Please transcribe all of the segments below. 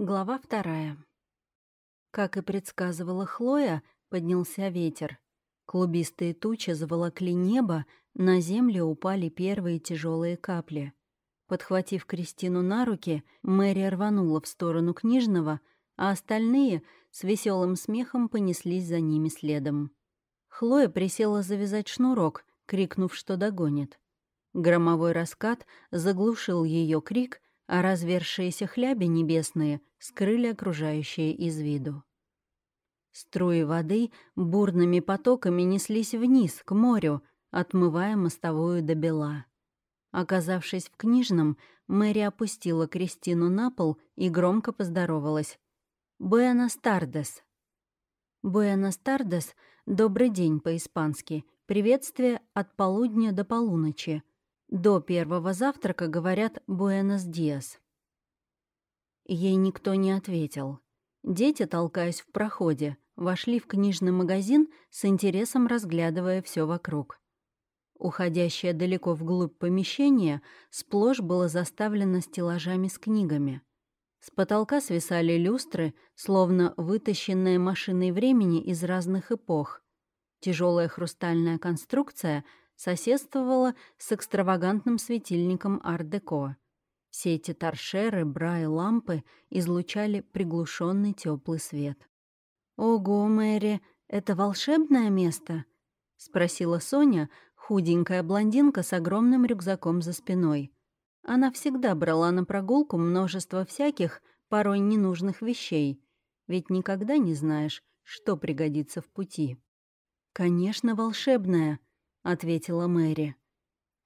Глава вторая. Как и предсказывала Хлоя, поднялся ветер. Клубистые тучи заволокли небо, на землю упали первые тяжелые капли. Подхватив Кристину на руки, Мэри рванула в сторону книжного, а остальные с веселым смехом понеслись за ними следом. Хлоя присела завязать шнурок, крикнув, что догонит. Громовой раскат заглушил ее крик, а развершиеся хляби небесные скрыли окружающее из виду. Струи воды бурными потоками неслись вниз, к морю, отмывая мостовую до бела. Оказавшись в книжном, Мэри опустила Кристину на пол и громко поздоровалась. «Буэнос Тардес». «Буэнос Тардес» — «добрый день» по-испански, приветствие от полудня до полуночи, до первого завтрака говорят «Буэнос Диас». Ей никто не ответил. Дети, толкаясь в проходе, вошли в книжный магазин с интересом разглядывая все вокруг. Уходящее далеко вглубь помещение сплошь было заставлено стеллажами с книгами. С потолка свисали люстры, словно вытащенные машиной времени из разных эпох. Тяжелая хрустальная конструкция соседствовала с экстравагантным светильником ар-деко. Все эти торшеры, бра и лампы излучали приглушенный теплый свет. «Ого, Мэри, это волшебное место?» — спросила Соня, худенькая блондинка с огромным рюкзаком за спиной. Она всегда брала на прогулку множество всяких, порой ненужных вещей, ведь никогда не знаешь, что пригодится в пути. «Конечно, волшебное», ответила Мэри.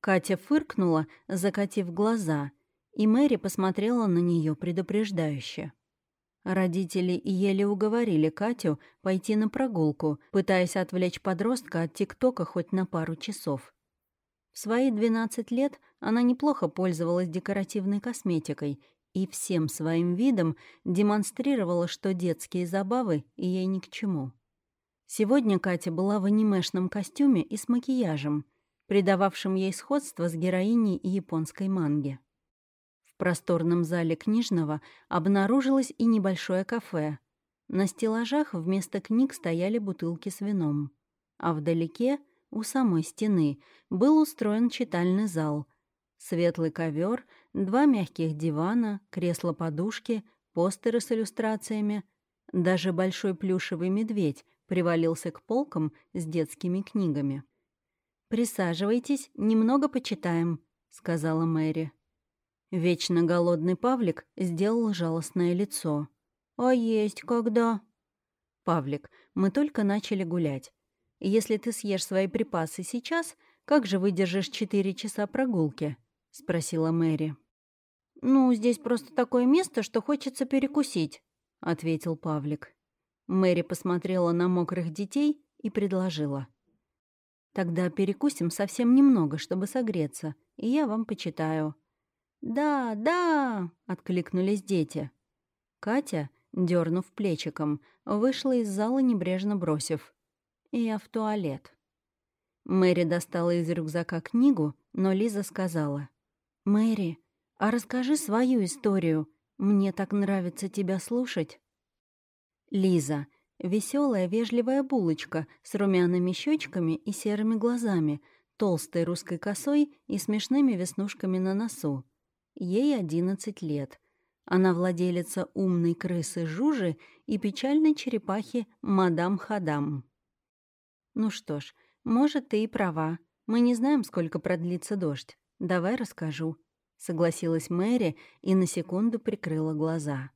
Катя фыркнула, закатив глаза, и Мэри посмотрела на нее предупреждающе. Родители еле уговорили Катю пойти на прогулку, пытаясь отвлечь подростка от ТикТока хоть на пару часов. В свои 12 лет она неплохо пользовалась декоративной косметикой и всем своим видом демонстрировала, что детские забавы ей ни к чему. Сегодня Катя была в анимешном костюме и с макияжем, придававшим ей сходство с героиней японской манги. В просторном зале книжного обнаружилось и небольшое кафе. На стеллажах вместо книг стояли бутылки с вином. А вдалеке, у самой стены, был устроен читальный зал. Светлый ковер, два мягких дивана, кресло-подушки, постеры с иллюстрациями, даже большой плюшевый медведь привалился к полкам с детскими книгами. «Присаживайтесь, немного почитаем», — сказала Мэри. Вечно голодный Павлик сделал жалостное лицо. «А есть когда?» «Павлик, мы только начали гулять. Если ты съешь свои припасы сейчас, как же выдержишь четыре часа прогулки?» — спросила Мэри. «Ну, здесь просто такое место, что хочется перекусить», — ответил Павлик. Мэри посмотрела на мокрых детей и предложила. «Тогда перекусим совсем немного, чтобы согреться, и я вам почитаю». «Да, да!» — откликнулись дети. Катя, дернув плечиком, вышла из зала, небрежно бросив. «Я в туалет». Мэри достала из рюкзака книгу, но Лиза сказала. «Мэри, а расскажи свою историю. Мне так нравится тебя слушать». Лиза. Веселая, вежливая булочка с румяными щечками и серыми глазами, толстой русской косой и смешными веснушками на носу. Ей одиннадцать лет. Она владелица умной крысы Жужи и печальной черепахи Мадам Хадам. Ну что ж, может, ты и права. Мы не знаем, сколько продлится дождь. Давай расскажу. Согласилась Мэри и на секунду прикрыла глаза.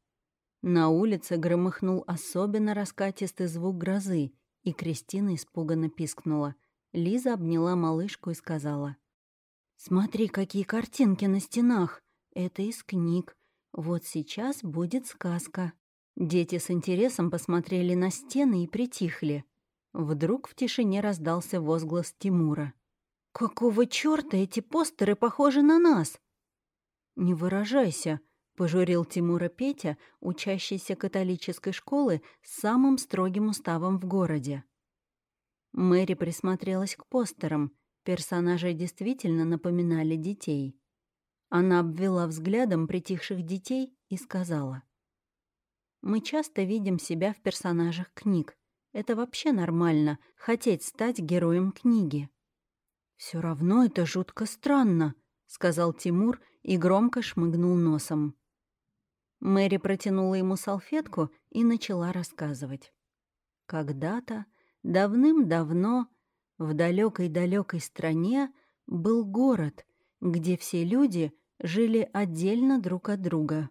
На улице громыхнул особенно раскатистый звук грозы, и Кристина испуганно пискнула. Лиза обняла малышку и сказала. «Смотри, какие картинки на стенах! Это из книг. Вот сейчас будет сказка». Дети с интересом посмотрели на стены и притихли. Вдруг в тишине раздался возглас Тимура. «Какого чёрта эти постеры похожи на нас?» «Не выражайся», Пожурил Тимура Петя, учащийся католической школы с самым строгим уставом в городе. Мэри присмотрелась к постерам. Персонажи действительно напоминали детей. Она обвела взглядом притихших детей и сказала. Мы часто видим себя в персонажах книг. Это вообще нормально — хотеть стать героем книги. Все равно это жутко странно», — сказал Тимур и громко шмыгнул носом. Мэри протянула ему салфетку и начала рассказывать. Когда-то, давным-давно, в далекой-далекой стране был город, где все люди жили отдельно друг от друга.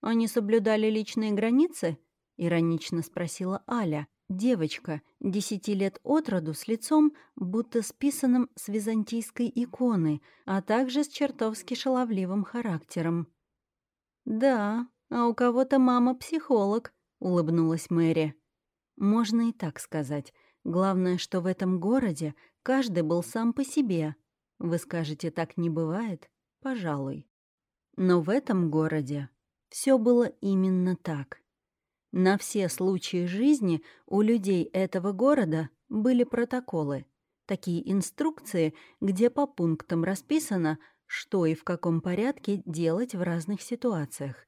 «Они соблюдали личные границы?» — иронично спросила Аля, девочка, десяти лет от роду, с лицом, будто списанным с византийской иконы, а также с чертовски шаловливым характером. «Да, а у кого-то мама психолог», — улыбнулась Мэри. «Можно и так сказать. Главное, что в этом городе каждый был сам по себе. Вы скажете, так не бывает? Пожалуй. Но в этом городе все было именно так. На все случаи жизни у людей этого города были протоколы, такие инструкции, где по пунктам расписано, что и в каком порядке делать в разных ситуациях.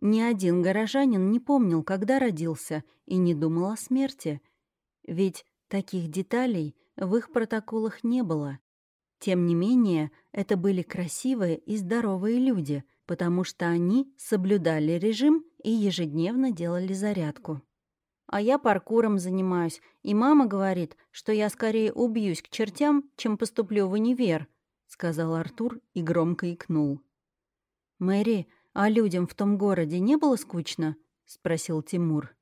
Ни один горожанин не помнил, когда родился, и не думал о смерти. Ведь таких деталей в их протоколах не было. Тем не менее, это были красивые и здоровые люди, потому что они соблюдали режим и ежедневно делали зарядку. А я паркуром занимаюсь, и мама говорит, что я скорее убьюсь к чертям, чем поступлю в универ, сказал Артур и громко икнул. «Мэри, а людям в том городе не было скучно?» — спросил Тимур.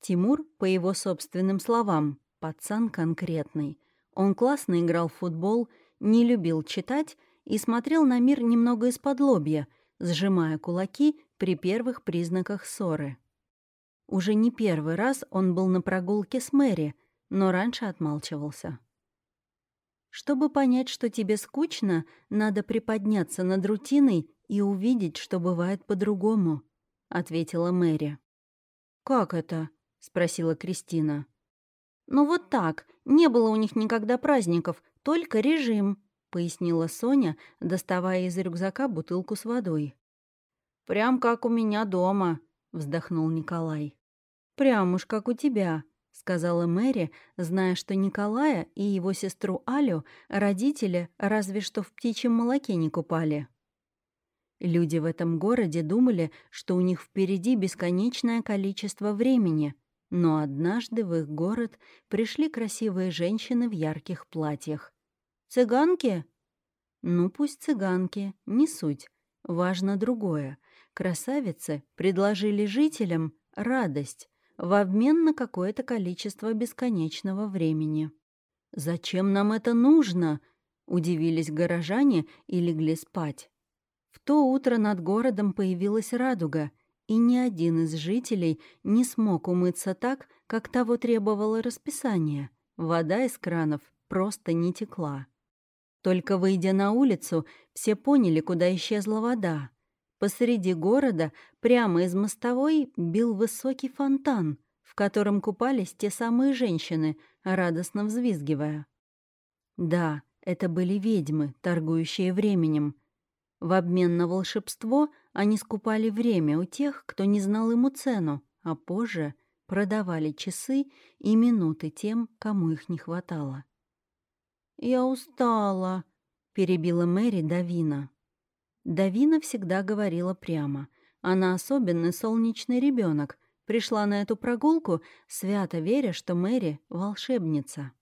Тимур, по его собственным словам, пацан конкретный. Он классно играл в футбол, не любил читать и смотрел на мир немного из-под лобья, сжимая кулаки при первых признаках ссоры. Уже не первый раз он был на прогулке с Мэри, но раньше отмалчивался. Чтобы понять, что тебе скучно, надо приподняться над рутиной и увидеть, что бывает по-другому», — ответила Мэри. «Как это?» — спросила Кристина. «Ну вот так. Не было у них никогда праздников, только режим», — пояснила Соня, доставая из рюкзака бутылку с водой. «Прям как у меня дома», — вздохнул Николай. «Прям уж как у тебя», — сказала Мэри, зная, что Николая и его сестру Алю родители разве что в птичьем молоке не купали. Люди в этом городе думали, что у них впереди бесконечное количество времени, но однажды в их город пришли красивые женщины в ярких платьях. «Цыганки?» «Ну, пусть цыганки, не суть. Важно другое. Красавицы предложили жителям радость, в обмен на какое-то количество бесконечного времени. «Зачем нам это нужно?» — удивились горожане и легли спать. В то утро над городом появилась радуга, и ни один из жителей не смог умыться так, как того требовало расписание. Вода из кранов просто не текла. Только выйдя на улицу, все поняли, куда исчезла вода. Посреди города, прямо из мостовой, бил высокий фонтан, в котором купались те самые женщины, радостно взвизгивая. Да, это были ведьмы, торгующие временем. В обмен на волшебство они скупали время у тех, кто не знал ему цену, а позже продавали часы и минуты тем, кому их не хватало. «Я устала», — перебила Мэри Давина. Давина всегда говорила прямо. Она особенный солнечный ребенок, пришла на эту прогулку, свято веря, что Мэри — волшебница.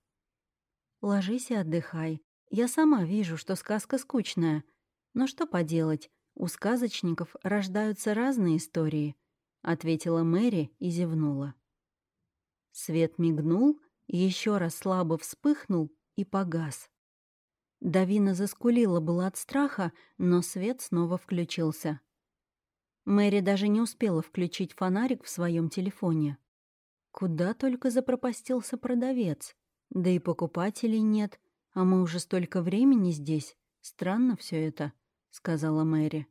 «Ложись и отдыхай. Я сама вижу, что сказка скучная. Но что поделать, у сказочников рождаются разные истории», — ответила Мэри и зевнула. Свет мигнул, еще раз слабо вспыхнул и погас. Давина заскулила было от страха, но свет снова включился. Мэри даже не успела включить фонарик в своем телефоне. Куда только запропастился продавец. Да и покупателей нет, а мы уже столько времени здесь. Странно все это, — сказала Мэри.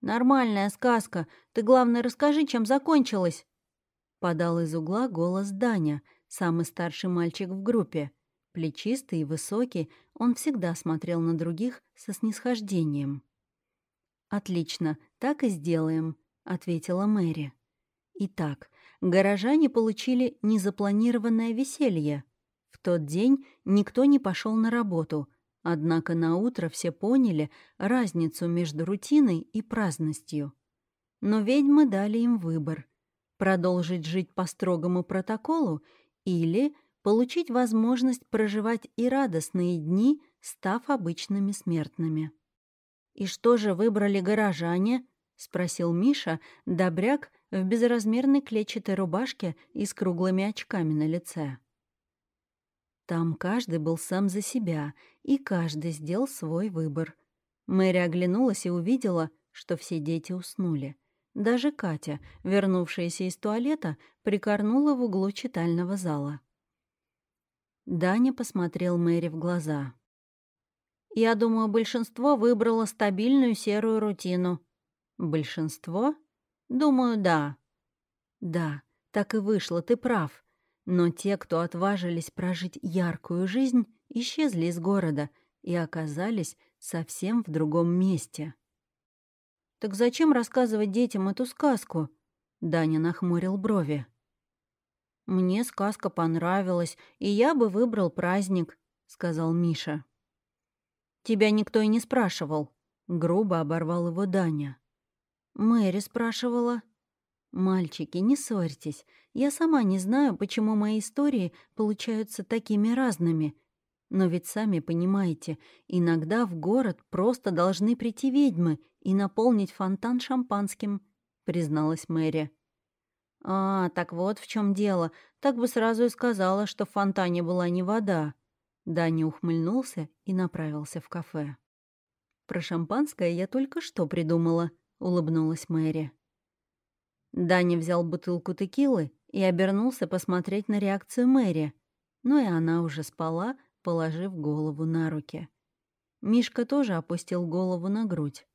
«Нормальная сказка. Ты, главное, расскажи, чем закончилась», — подал из угла голос Даня, самый старший мальчик в группе. Плечистый и высокий, он всегда смотрел на других со снисхождением. «Отлично, так и сделаем», — ответила Мэри. Итак, горожане получили незапланированное веселье. В тот день никто не пошел на работу, однако на утро все поняли разницу между рутиной и праздностью. Но ведьмы дали им выбор — продолжить жить по строгому протоколу или получить возможность проживать и радостные дни, став обычными смертными. «И что же выбрали горожане?» — спросил Миша, добряк в безразмерной клетчатой рубашке и с круглыми очками на лице. Там каждый был сам за себя, и каждый сделал свой выбор. Мэри оглянулась и увидела, что все дети уснули. Даже Катя, вернувшаяся из туалета, прикорнула в углу читального зала. Даня посмотрел Мэри в глаза. «Я думаю, большинство выбрало стабильную серую рутину». «Большинство?» «Думаю, да». «Да, так и вышло, ты прав. Но те, кто отважились прожить яркую жизнь, исчезли из города и оказались совсем в другом месте». «Так зачем рассказывать детям эту сказку?» Даня нахмурил брови. «Мне сказка понравилась, и я бы выбрал праздник», — сказал Миша. «Тебя никто и не спрашивал», — грубо оборвал его Даня. «Мэри спрашивала». «Мальчики, не ссорьтесь. Я сама не знаю, почему мои истории получаются такими разными. Но ведь сами понимаете, иногда в город просто должны прийти ведьмы и наполнить фонтан шампанским», — призналась Мэри. «А, так вот в чем дело. Так бы сразу и сказала, что в фонтане была не вода». Даня ухмыльнулся и направился в кафе. «Про шампанское я только что придумала», — улыбнулась Мэри. Даня взял бутылку текилы и обернулся посмотреть на реакцию Мэри. Но и она уже спала, положив голову на руки. Мишка тоже опустил голову на грудь.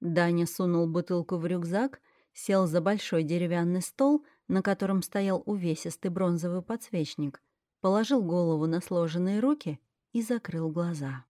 Даня сунул бутылку в рюкзак сел за большой деревянный стол, на котором стоял увесистый бронзовый подсвечник, положил голову на сложенные руки и закрыл глаза.